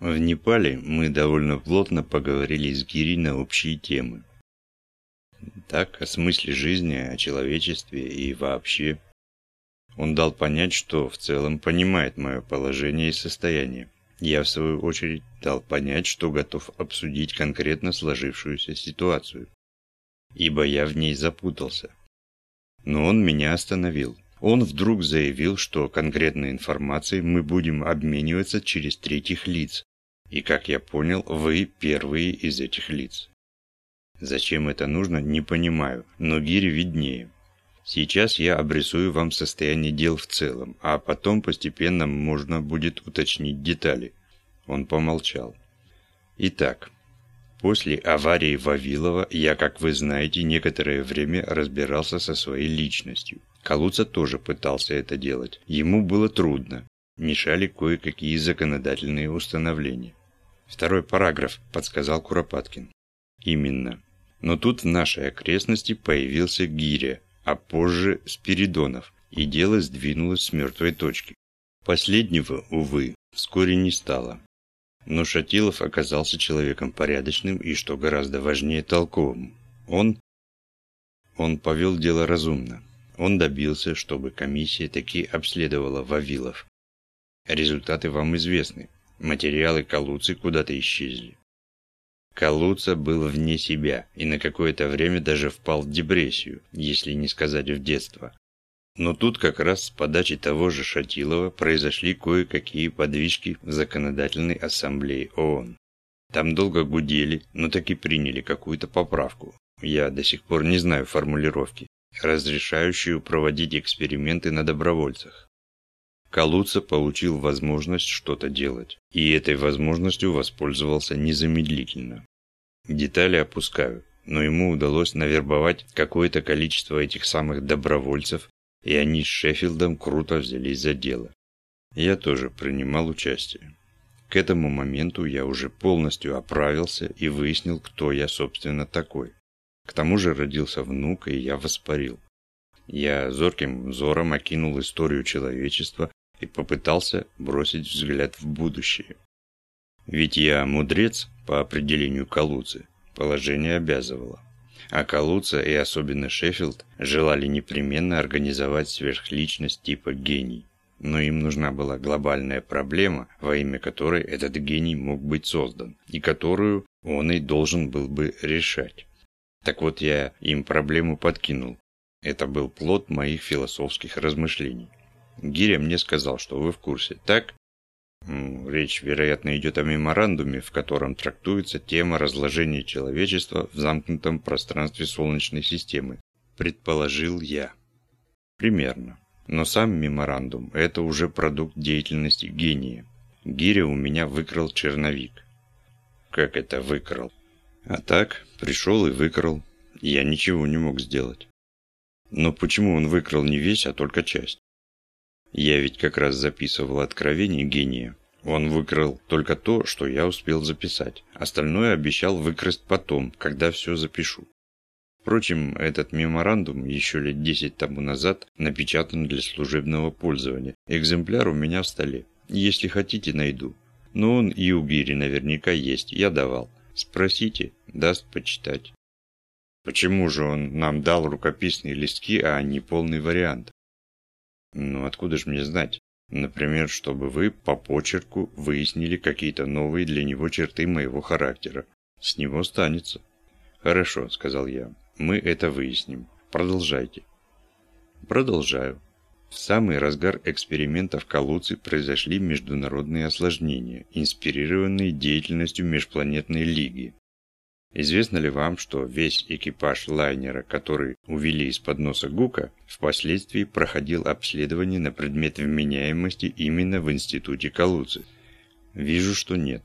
В Непале мы довольно плотно поговорили с Гири на общие темы. Так, о смысле жизни, о человечестве и вообще. Он дал понять, что в целом понимает мое положение и состояние. Я, в свою очередь, дал понять, что готов обсудить конкретно сложившуюся ситуацию. Ибо я в ней запутался. Но он меня остановил. Он вдруг заявил, что конкретной информацией мы будем обмениваться через третьих лиц. И, как я понял, вы первые из этих лиц. Зачем это нужно, не понимаю, но Гири виднее. Сейчас я обрисую вам состояние дел в целом, а потом постепенно можно будет уточнить детали. Он помолчал. Итак, после аварии Вавилова я, как вы знаете, некоторое время разбирался со своей личностью. Калуца тоже пытался это делать. Ему было трудно. Мешали кое-какие законодательные установления. Второй параграф, подсказал Куропаткин. Именно. Но тут в нашей окрестности появился Гиря, а позже Спиридонов, и дело сдвинулось с мертвой точки. Последнего, увы, вскоре не стало. Но Шатилов оказался человеком порядочным и, что гораздо важнее, толковым. Он... Он повел дело разумно. Он добился, чтобы комиссия таки обследовала Вавилов. Результаты вам известны. Материалы Калуцы куда-то исчезли. Калуца был вне себя и на какое-то время даже впал в депрессию, если не сказать в детство. Но тут как раз с подачи того же Шатилова произошли кое-какие подвижки в Законодательной Ассамблее ООН. Там долго гудели, но таки приняли какую-то поправку. Я до сих пор не знаю формулировки разрешающую проводить эксперименты на добровольцах. Калуца получил возможность что-то делать, и этой возможностью воспользовался незамедлительно. Детали опускаю, но ему удалось навербовать какое-то количество этих самых добровольцев, и они с Шеффилдом круто взялись за дело. Я тоже принимал участие. К этому моменту я уже полностью оправился и выяснил, кто я, собственно, такой. К тому же родился внук, и я воспарил. Я зорким взором окинул историю человечества и попытался бросить взгляд в будущее. Ведь я мудрец по определению Калуцы, положение обязывало. А Калуца и особенно Шеффилд желали непременно организовать сверхличность типа гений. Но им нужна была глобальная проблема, во имя которой этот гений мог быть создан, и которую он и должен был бы решать. Так вот я им проблему подкинул. Это был плод моих философских размышлений. Гиря мне сказал, что вы в курсе, так? Речь, вероятно, идет о меморандуме, в котором трактуется тема разложения человечества в замкнутом пространстве Солнечной системы. Предположил я. Примерно. Но сам меморандум – это уже продукт деятельности гения. Гиря у меня выкрал черновик. Как это выкрал? А так, пришел и выкрал. Я ничего не мог сделать. Но почему он выкрал не весь, а только часть? Я ведь как раз записывал откровение гения. Он выкрал только то, что я успел записать. Остальное обещал выкрасть потом, когда все запишу. Впрочем, этот меморандум еще лет десять тому назад напечатан для служебного пользования. Экземпляр у меня в столе. Если хотите, найду. Но он и у Гири наверняка есть, я давал. Спросите, даст почитать. Почему же он нам дал рукописные листки, а не полный вариант? Ну, откуда же мне знать? Например, чтобы вы по почерку выяснили какие-то новые для него черты моего характера. С него станется. Хорошо, сказал я. Мы это выясним. Продолжайте. Продолжаю. В самый разгар экспериментов Калуцы произошли международные осложнения, инспирированные деятельностью Межпланетной Лиги. Известно ли вам, что весь экипаж лайнера, который увели из-под носа Гука, впоследствии проходил обследование на предмет вменяемости именно в институте Калуцы? Вижу, что нет.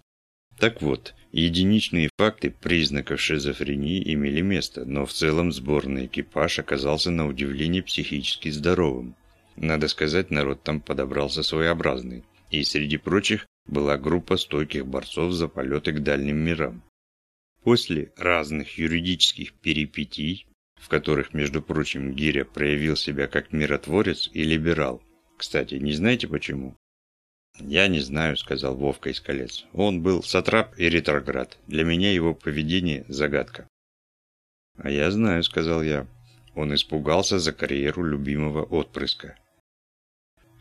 Так вот, единичные факты признаков шизофрении имели место, но в целом сборный экипаж оказался на удивление психически здоровым. Надо сказать, народ там подобрался своеобразный. И среди прочих была группа стойких борцов за полеты к дальним мирам. После разных юридических перипетий, в которых, между прочим, Гиря проявил себя как миротворец и либерал. Кстати, не знаете почему? «Я не знаю», — сказал Вовка из колец. «Он был сатрап и ретроград. Для меня его поведение — загадка». «А я знаю», — сказал я. Он испугался за карьеру любимого отпрыска.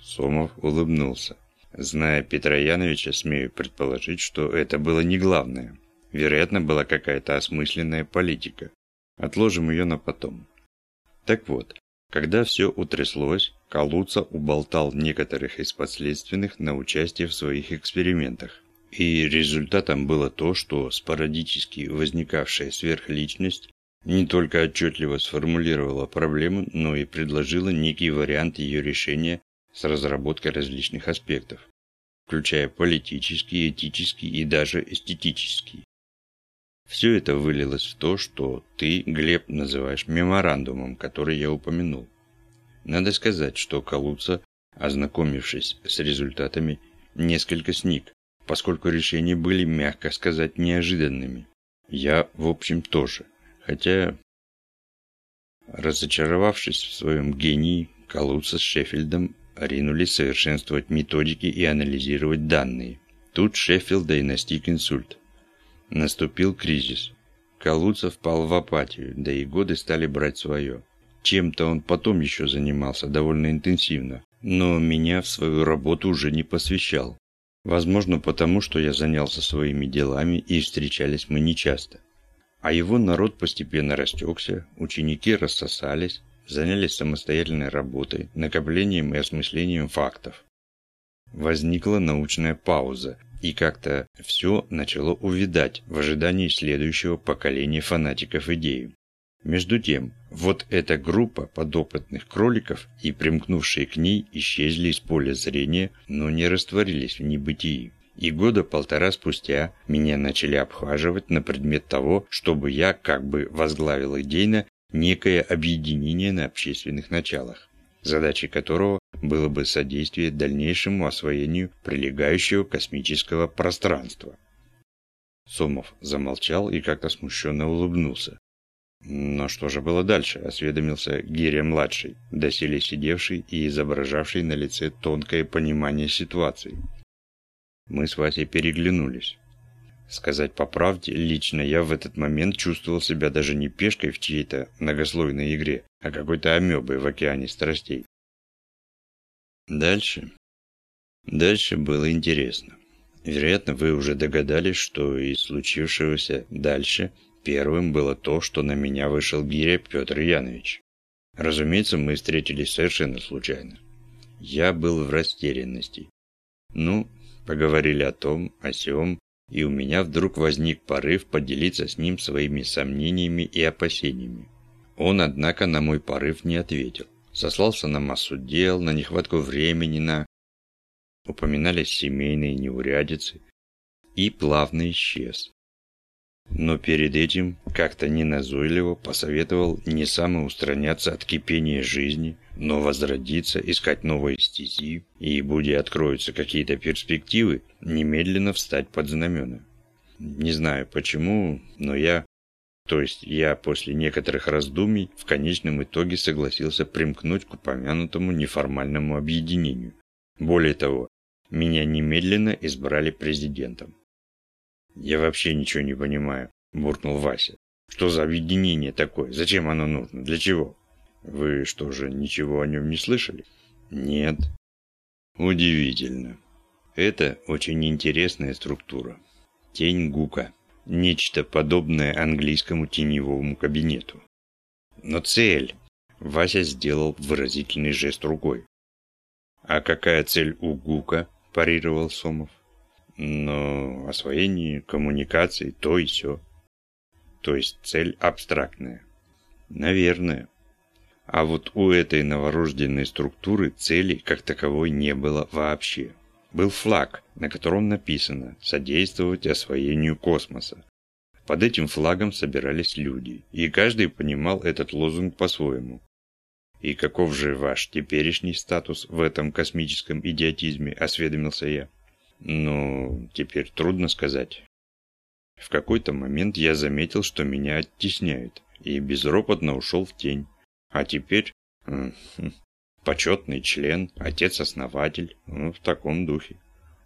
Сомов улыбнулся. Зная Петра Яновича, смею предположить, что это было не главное. Вероятно, была какая-то осмысленная политика. Отложим ее на потом. Так вот, когда все утряслось, Калуца уболтал некоторых из подследственных на участие в своих экспериментах. И результатом было то, что спорадически возникавшая сверхличность не только отчетливо сформулировала проблему, но и предложила некий вариант ее решения с разработкой различных аспектов, включая политический, этический и даже эстетический. Все это вылилось в то, что ты, Глеб, называешь меморандумом, который я упомянул. Надо сказать, что Калуца, ознакомившись с результатами, несколько сник, поскольку решения были, мягко сказать, неожиданными. Я, в общем, тоже. Хотя, разочаровавшись в своем гении, Калуца с Шеффилдом ринулись совершенствовать методики и анализировать данные. Тут Шеффилда и настиг инсульт. Наступил кризис. Калуца впал в апатию, да и годы стали брать свое. Чем-то он потом еще занимался довольно интенсивно, но меня в свою работу уже не посвящал. Возможно, потому что я занялся своими делами и встречались мы нечасто. А его народ постепенно растекся, ученики рассосались, занялись самостоятельной работой, накоплением и осмыслением фактов. Возникла научная пауза, и как-то все начало увидать в ожидании следующего поколения фанатиков идеи. Между тем, вот эта группа подопытных кроликов и примкнувшие к ней исчезли из поля зрения, но не растворились в небытии. И года полтора спустя меня начали обхаживать на предмет того, чтобы я как бы возглавил идейно некое объединение на общественных началах, задачей которого было бы содействие дальнейшему освоению прилегающего космического пространства. Сомов замолчал и как-то смущенно улыбнулся. Но что же было дальше, осведомился Гиря-младший, доселе сидевший и изображавший на лице тонкое понимание ситуации. Мы с Васей переглянулись. Сказать по правде, лично я в этот момент чувствовал себя даже не пешкой в чьей-то многослойной игре, а какой-то амебой в океане страстей. Дальше. Дальше было интересно. Вероятно, вы уже догадались, что из случившегося дальше первым было то, что на меня вышел гиря Петр Янович. Разумеется, мы встретились совершенно случайно. Я был в растерянности. Ну, Поговорили о том, о сём, и у меня вдруг возник порыв поделиться с ним своими сомнениями и опасениями. Он, однако, на мой порыв не ответил. Сослался на массу дел, на нехватку времени, на... Упоминались семейные неурядицы. И плавно исчез. Но перед этим как-то неназойливо посоветовал не самоустраняться от кипения жизни, но возродиться, искать новые стези, и, будь откроются какие-то перспективы, немедленно встать под знамена. Не знаю почему, но я, то есть я после некоторых раздумий, в конечном итоге согласился примкнуть к упомянутому неформальному объединению. Более того, меня немедленно избрали президентом. «Я вообще ничего не понимаю», – буркнул Вася. «Что за объединение такое? Зачем оно нужно? Для чего?» «Вы что же, ничего о нем не слышали?» «Нет». «Удивительно. Это очень интересная структура. Тень Гука. Нечто подобное английскому теневому кабинету. Но цель...» Вася сделал выразительный жест рукой. «А какая цель у Гука?» – парировал Сомов но освоение коммуникаций то и все. То есть цель абстрактная. Наверное. А вот у этой новорожденной структуры цели как таковой не было вообще. Был флаг, на котором написано «Содействовать освоению космоса». Под этим флагом собирались люди, и каждый понимал этот лозунг по-своему. «И каков же ваш теперешний статус в этом космическом идиотизме?» – осведомился я. Ну, теперь трудно сказать. В какой-то момент я заметил, что меня оттесняют, и безропотно ушел в тень. А теперь... Хм, почетный член, отец-основатель, ну, в таком духе.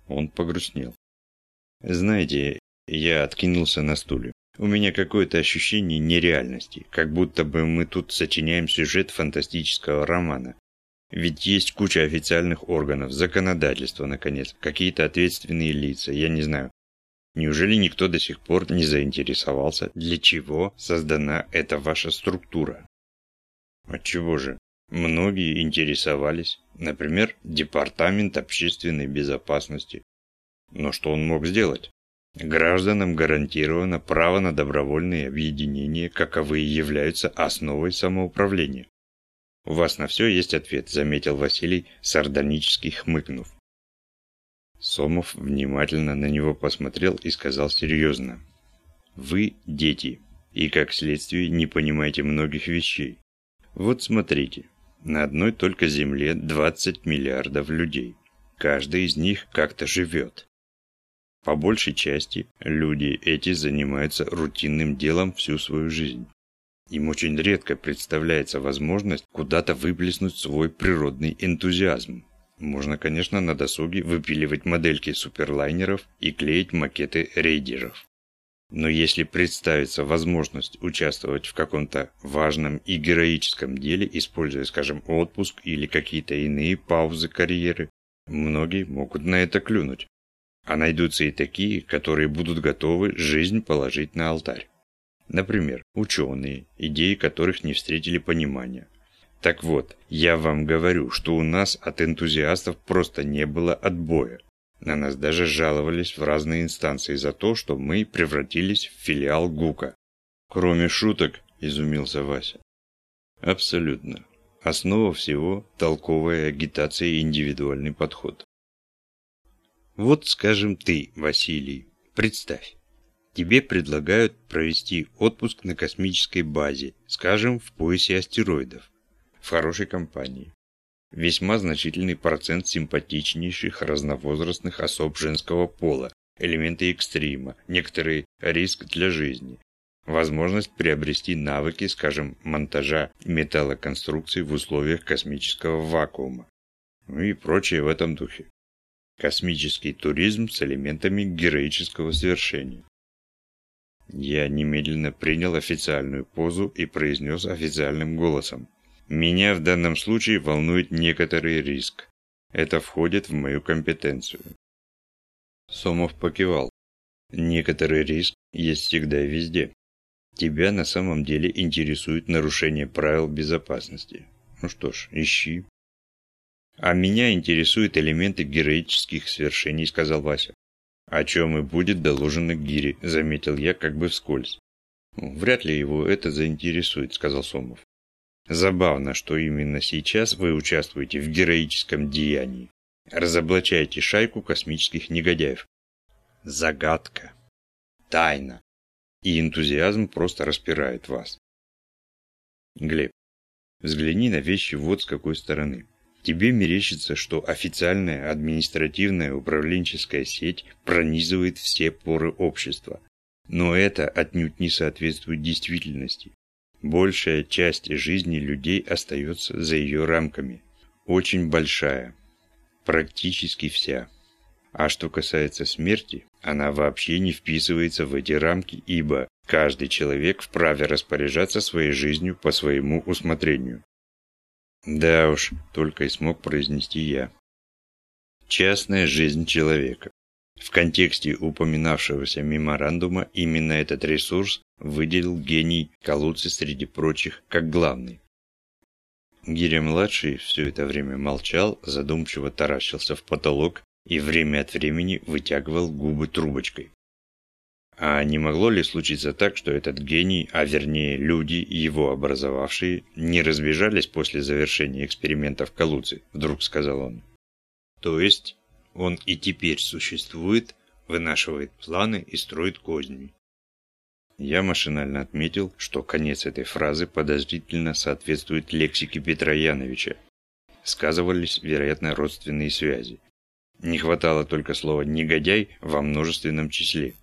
Он погрустнел. Знаете, я откинулся на стуле. У меня какое-то ощущение нереальности, как будто бы мы тут сочиняем сюжет фантастического романа. Ведь есть куча официальных органов, законодательство, наконец, какие-то ответственные лица, я не знаю. Неужели никто до сих пор не заинтересовался, для чего создана эта ваша структура? Отчего же? Многие интересовались. Например, Департамент общественной безопасности. Но что он мог сделать? Гражданам гарантировано право на добровольные объединения, каковые являются основой самоуправления. «У вас на все есть ответ», – заметил Василий, сардонически хмыкнув. Сомов внимательно на него посмотрел и сказал серьезно. «Вы дети, и как следствие не понимаете многих вещей. Вот смотрите, на одной только Земле 20 миллиардов людей. Каждый из них как-то живет. По большей части люди эти занимаются рутинным делом всю свою жизнь. Им очень редко представляется возможность куда-то выплеснуть свой природный энтузиазм. Можно, конечно, на досуге выпиливать модельки суперлайнеров и клеить макеты рейдеров. Но если представится возможность участвовать в каком-то важном и героическом деле, используя, скажем, отпуск или какие-то иные паузы карьеры, многие могут на это клюнуть. А найдутся и такие, которые будут готовы жизнь положить на алтарь. Например, ученые, идеи которых не встретили понимания. Так вот, я вам говорю, что у нас от энтузиастов просто не было отбоя. На нас даже жаловались в разные инстанции за то, что мы превратились в филиал ГУКа. Кроме шуток, изумился Вася. Абсолютно. Основа всего – толковая агитация и индивидуальный подход. Вот, скажем, ты, Василий, представь. Тебе предлагают провести отпуск на космической базе, скажем, в поясе астероидов, в хорошей компании. Весьма значительный процент симпатичнейших разновозрастных особ женского пола, элементы экстрима, некоторый риск для жизни, возможность приобрести навыки, скажем, монтажа металлоконструкций в условиях космического вакуума, ну и прочее в этом духе. Космический туризм с элементами героического свершения. Я немедленно принял официальную позу и произнес официальным голосом. Меня в данном случае волнует некоторый риск. Это входит в мою компетенцию. Сомов покивал. Некоторый риск есть всегда и везде. Тебя на самом деле интересует нарушение правил безопасности. Ну что ж, ищи. «А меня интересуют элементы героических свершений», — сказал Вася. «О чем и будет доложено Гире», — заметил я как бы вскользь. «Вряд ли его это заинтересует», — сказал Сомов. «Забавно, что именно сейчас вы участвуете в героическом деянии. Разоблачаете шайку космических негодяев. Загадка. Тайна. И энтузиазм просто распирает вас. Глеб, взгляни на вещи вот с какой стороны. Тебе мерещится, что официальная административная управленческая сеть пронизывает все поры общества. Но это отнюдь не соответствует действительности. Большая часть жизни людей остается за ее рамками. Очень большая. Практически вся. А что касается смерти, она вообще не вписывается в эти рамки, ибо каждый человек вправе распоряжаться своей жизнью по своему усмотрению. Да уж, только и смог произнести я. Частная жизнь человека. В контексте упоминавшегося меморандума именно этот ресурс выделил гений Калуци среди прочих как главный. Гиря-младший все это время молчал, задумчиво таращился в потолок и время от времени вытягивал губы трубочкой. А не могло ли случиться так, что этот гений, а вернее люди, его образовавшие, не разбежались после завершения экспериментов Калуци, вдруг сказал он. То есть он и теперь существует, вынашивает планы и строит козни. Я машинально отметил, что конец этой фразы подозрительно соответствует лексике Петра Яновича. Сказывались, вероятно, родственные связи. Не хватало только слова «негодяй» во множественном числе.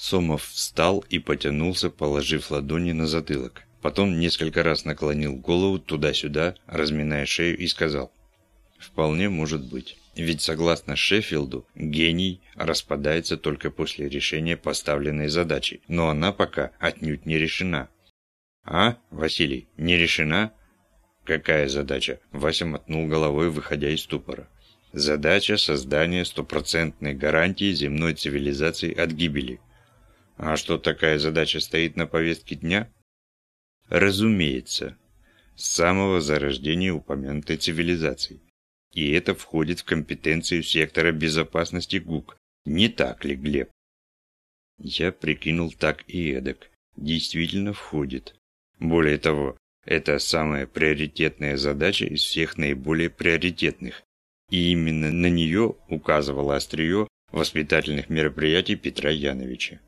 Сомов встал и потянулся, положив ладони на затылок. Потом несколько раз наклонил голову туда-сюда, разминая шею, и сказал. «Вполне может быть. Ведь согласно Шеффилду, гений распадается только после решения поставленной задачи, но она пока отнюдь не решена. А, Василий, не решена? Какая задача? Вася мотнул головой, выходя из ступора. Задача создания стопроцентной гарантии земной цивилизации от гибели. А что такая задача стоит на повестке дня? Разумеется, с самого зарождения упомянутой цивилизации. И это входит в компетенцию сектора безопасности ГУК. Не так ли, Глеб? Я прикинул так и эдак. Действительно входит. Более того, это самая приоритетная задача из всех наиболее приоритетных. И именно на нее указывало острие воспитательных мероприятий Петра Яновича.